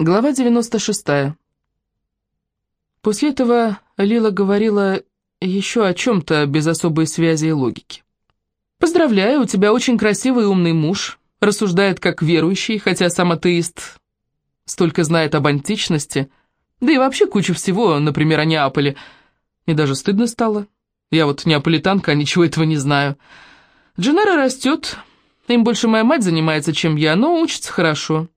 Глава 96. После этого Лила говорила еще о чем-то без особой связи и логики. «Поздравляю, у тебя очень красивый и умный муж, рассуждает как верующий, хотя сам атеист столько знает об античности, да и вообще кучу всего, например, о Неаполе. Мне даже стыдно стало. Я вот неаполитанка, а ничего этого не знаю. Дженера растет, им больше моя мать занимается, чем я, но учится хорошо».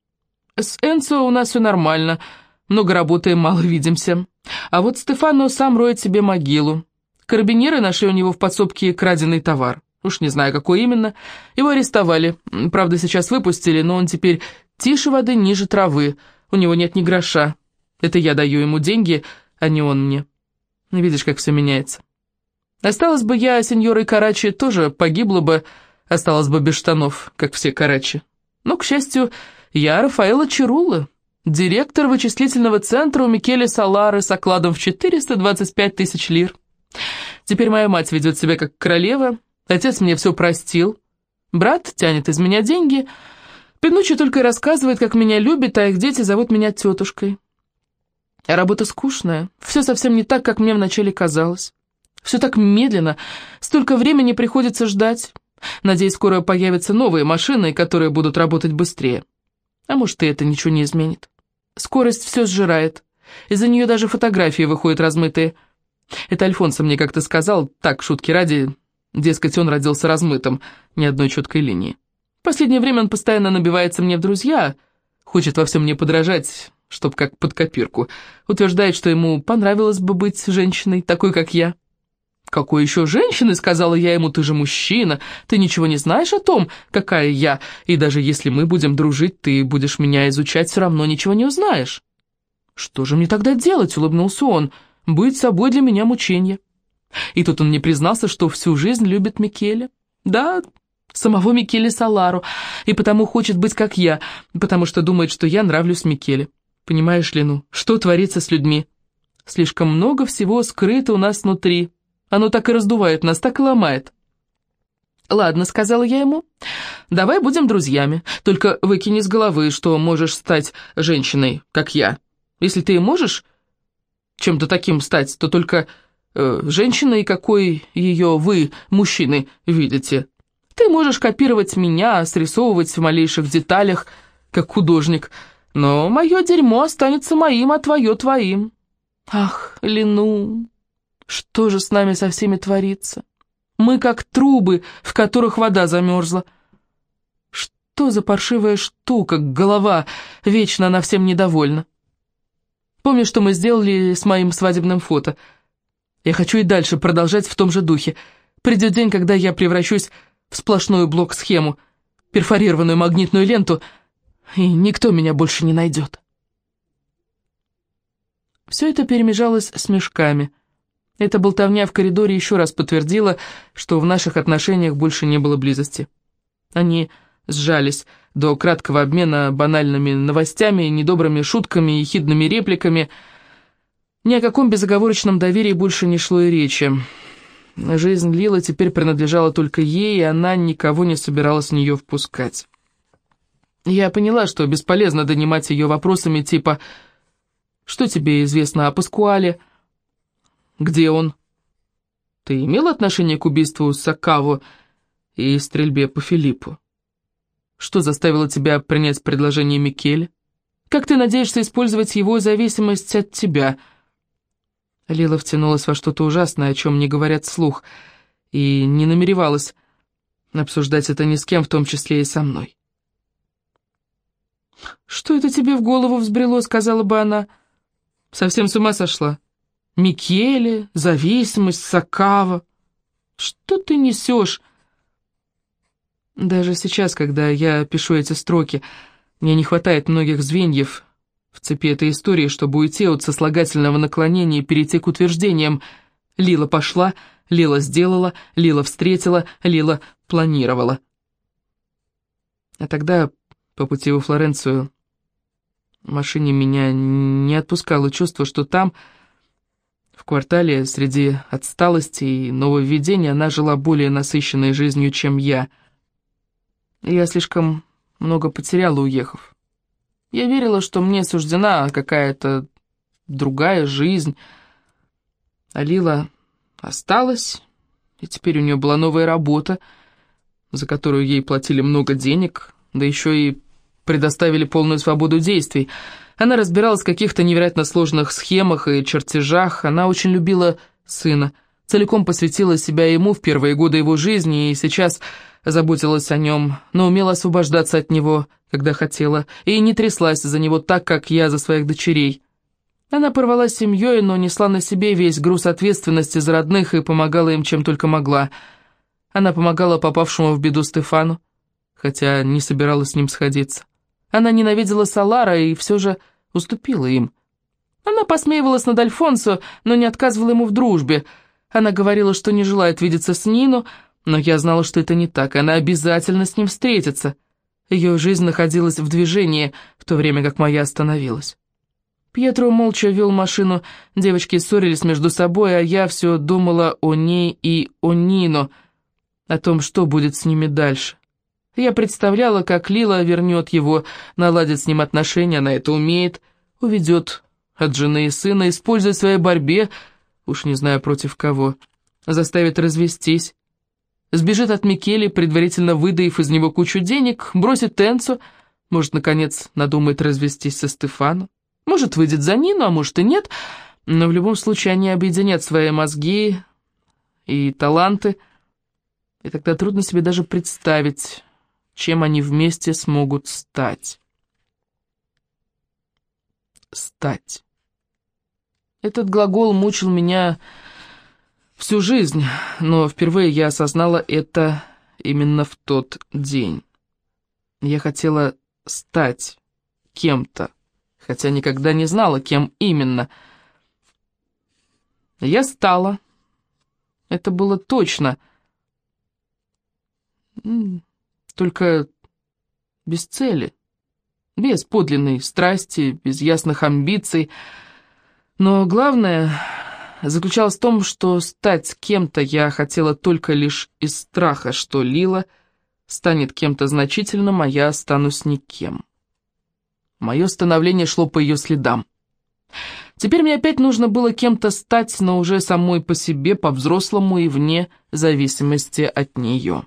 С Энцо у нас все нормально, много работаем, мало видимся. А вот Стефано сам роет себе могилу. Карабинеры нашли у него в подсобке краденый товар. Уж не знаю, какой именно. Его арестовали. Правда, сейчас выпустили, но он теперь тише воды, ниже травы. У него нет ни гроша. Это я даю ему деньги, а не он мне. Видишь, как все меняется. Осталось бы я, сеньорой Карачи, тоже погибла бы, осталась бы без штанов, как все Карачи. Но, к счастью, я Рафаэла Чирула, директор вычислительного центра у Микеле Салары с окладом в 425 тысяч лир. Теперь моя мать ведет себя как королева, отец мне все простил, брат тянет из меня деньги, Пинучи только рассказывает, как меня любит, а их дети зовут меня тетушкой. А работа скучная, все совсем не так, как мне вначале казалось. Все так медленно, столько времени приходится ждать. Надеюсь, скоро появятся новые машины, которые будут работать быстрее. А может, и это ничего не изменит. Скорость все сжирает. Из-за нее даже фотографии выходят размытые. Это Альфонсо мне как-то сказал, так, шутки ради, дескать, он родился размытым, ни одной четкой линии. В последнее время он постоянно набивается мне в друзья, хочет во всем мне подражать, чтоб как под копирку. Утверждает, что ему понравилось бы быть женщиной, такой, как я. «Какой еще женщины?» — сказала я ему, «ты же мужчина, ты ничего не знаешь о том, какая я, и даже если мы будем дружить, ты будешь меня изучать, все равно ничего не узнаешь». «Что же мне тогда делать?» — улыбнулся он. «Быть собой для меня мучение». И тут он мне признался, что всю жизнь любит Микеле. Да, самого Микеле Салару, и потому хочет быть как я, потому что думает, что я нравлюсь Микеле. Понимаешь ли, ну, что творится с людьми? Слишком много всего скрыто у нас внутри». Оно так и раздувает нас, так и ломает. «Ладно», — сказала я ему, — «давай будем друзьями, только выкини с головы, что можешь стать женщиной, как я. Если ты можешь чем-то таким стать, то только э, женщиной, какой ее вы, мужчины, видите. Ты можешь копировать меня, срисовывать в малейших деталях, как художник, но мое дерьмо останется моим, а твое твоим. Ах, Лену, что же с нами со всеми творится? Мы как трубы, в которых вода замерзла. Что за паршивая штука, голова, вечно она всем недовольна. Помнишь, что мы сделали с моим свадебным фото? Я хочу и дальше продолжать в том же духе. Придет день, когда я превращусь в сплошную блок-схему, перфорированную магнитную ленту, и никто меня больше не найдет. Все это перемежалось с мешками — эта болтовня в коридоре еще раз подтвердила, что в наших отношениях больше не было близости. Они сжались до краткого обмена банальными новостями, недобрыми шутками и хидными репликами. Ни о каком безоговорочном доверии больше не шло и речи. Жизнь Лила теперь принадлежала только ей, и она никого не собиралась в нее впускать. Я поняла, что бесполезно донимать ее вопросами типа «Что тебе известно о Паскуале?» Где он? Ты имел отношение к убийству Сакаву и стрельбе по Филиппу? Что заставило тебя принять предложение Микеле? Как ты надеешься использовать его зависимость от тебя?» Лила втянулась во что-то ужасное, о чем не говорят вслух, и не намеревалась обсуждать это ни с кем, в том числе и со мной. «Что это тебе в голову взбрело?» — сказала бы она. «Совсем с ума сошла. Микеле, зависимость, Сакава. Что ты несешь? Даже сейчас, когда я пишу эти строки, мне не хватает многих звеньев в цепи этой истории, чтобы уйти от сослагательного наклонения и перейти к утверждениям. Лила пошла, Лила сделала, Лила встретила, Лила планировала. А тогда, по пути во Флоренцию, в машине меня не отпускало чувство, что там... В квартале среди отсталости и нововведений она жила более насыщенной жизнью, чем я. Я слишком много потеряла, уехав. Я верила, что мне суждена какая-то другая жизнь. А Лила осталась, и теперь у нее была новая работа, за которую ей платили много денег, да еще и предоставили полную свободу действий. Она разбиралась в каких-то невероятно сложных схемах и чертежах, она очень любила сына, целиком посвятила себя ему в первые годы его жизни и сейчас заботилась о нем, но умела освобождаться от него, когда хотела, и не тряслась за него так, как я за своих дочерей. Она порвала с семьей, но несла на себе весь груз ответственности за родных и помогала им чем только могла. Она помогала попавшему в беду Стефану, хотя не собиралась с ним сходиться. Она ненавидела Салара и все же уступила им. Она посмеивалась над Альфонсо, но не отказывала ему в дружбе. Она говорила, что не желает видеться с Нину, но я знала, что это не так, она обязательно с ним встретится. Ее жизнь находилась в движении, в то время как моя остановилась. Пьетро молча вел машину, девочки ссорились между собой, а я все думала о ней и о Нино, о том, что будет с ними дальше. Я представляла, как Лила вернет его, наладит с ним отношения, она это умеет, уведет от жены и сына, использует в своей борьбе, уж не знаю против кого, заставит развестись. Сбежит от Микели, предварительно выдаив из него кучу денег, бросит Тенцу, может, наконец, надумает развестись со Стефаном. Может, выйдет за Нину, а может и нет, но в любом случае они объединят свои мозги и таланты, и тогда трудно себе даже представить, чем они вместе смогут стать. Стать. Этот глагол мучил меня всю жизнь, но впервые я осознала это именно в тот день. Я хотела стать кем-то, хотя никогда не знала, кем именно. Я стала. Это было точно. Только без цели, без подлинной страсти, без ясных амбиций. Но главное заключалось в том, что стать кем-то я хотела только лишь из страха, что Лила станет кем-то значительным, а я останусь никем. Мое становление шло по ее следам. Теперь мне опять нужно было кем-то стать, но уже самой по себе, по-взрослому и вне зависимости от нее.